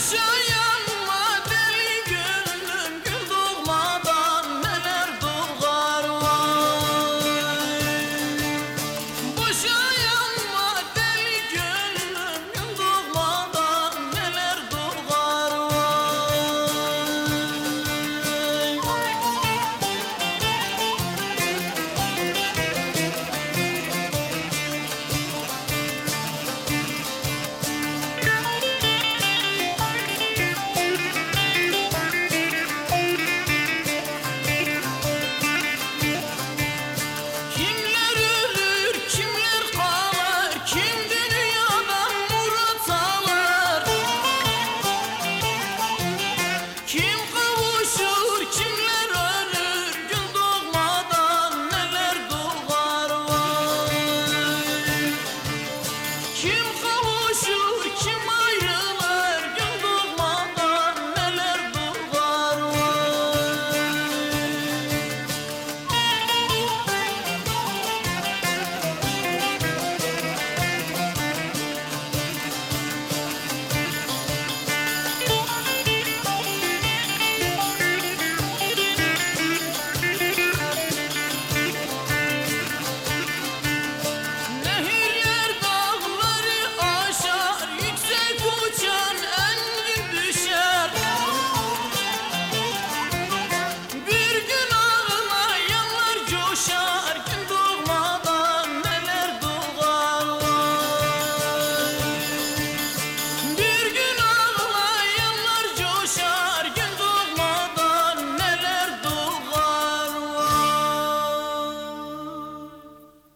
Yaşa Kim